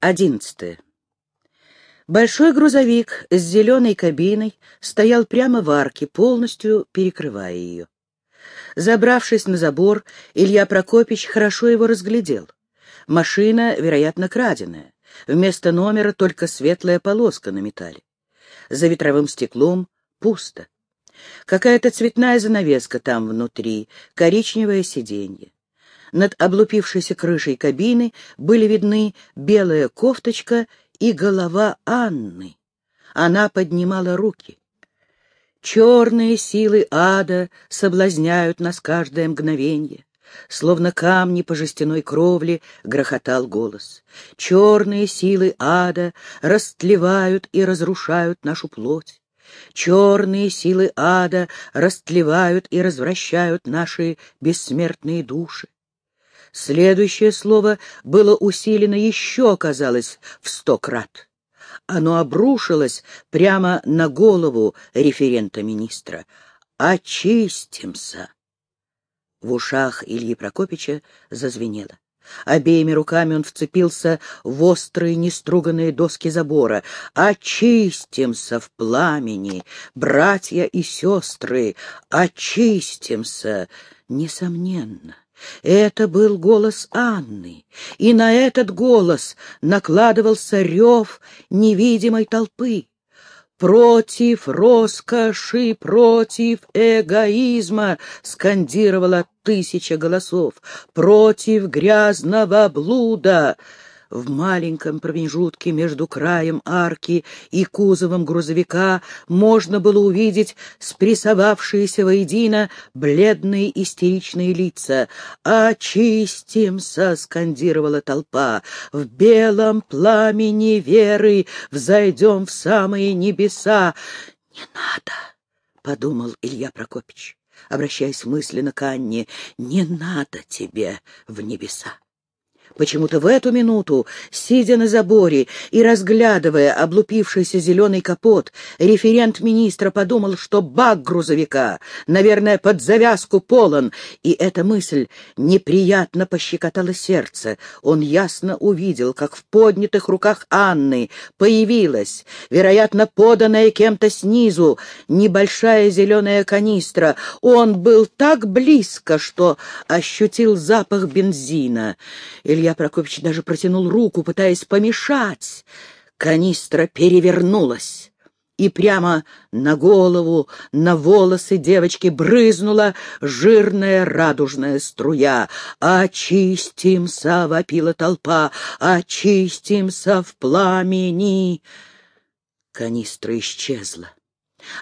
Одиннадцатое. Большой грузовик с зеленой кабиной стоял прямо в арке, полностью перекрывая ее. Забравшись на забор, Илья Прокопич хорошо его разглядел. Машина, вероятно, краденая. Вместо номера только светлая полоска на металле. За ветровым стеклом пусто. Какая-то цветная занавеска там внутри, коричневое сиденье. Над облупившейся крышей кабины были видны белая кофточка и голова Анны. Она поднимала руки. Черные силы ада соблазняют нас каждое мгновенье. Словно камни по жестяной кровле грохотал голос. Черные силы ада растлевают и разрушают нашу плоть. Черные силы ада растлевают и развращают наши бессмертные души. Следующее слово было усилено еще, казалось, в сто крат. Оно обрушилось прямо на голову референта министра. «Очистимся!» В ушах Ильи Прокопича зазвенело. Обеими руками он вцепился в острые неструганные доски забора. «Очистимся в пламени, братья и сестры! Очистимся!» Несомненно, это был голос Анны, и на этот голос накладывался рев невидимой толпы. «Против роскоши, против эгоизма!» — скандировала тысяча голосов. «Против грязного блуда!» В маленьком промежутке между краем арки и кузовом грузовика можно было увидеть спрессовавшиеся воедино бледные истеричные лица. «Очистимся!» — скандировала толпа. «В белом пламени веры взойдем в самые небеса!» «Не надо!» — подумал Илья Прокопич, обращаясь мысленно к Анне. «Не надо тебе в небеса!» Почему-то в эту минуту, сидя на заборе и разглядывая облупившийся зеленый капот, референт министра подумал, что бак грузовика, наверное, под завязку полон, и эта мысль неприятно пощекотала сердце. Он ясно увидел, как в поднятых руках Анны появилась, вероятно, поданная кем-то снизу, небольшая зеленая канистра. Он был так близко, что ощутил запах бензина. Илья Прокопьевич даже протянул руку, пытаясь помешать. Канистра перевернулась, и прямо на голову, на волосы девочки брызнула жирная радужная струя. «Очистимся!» — вопила толпа. «Очистимся в пламени!» Канистра исчезла.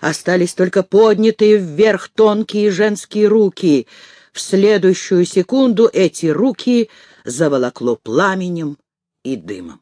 Остались только поднятые вверх тонкие женские руки. В следующую секунду эти руки заволокло пламенем и дымом.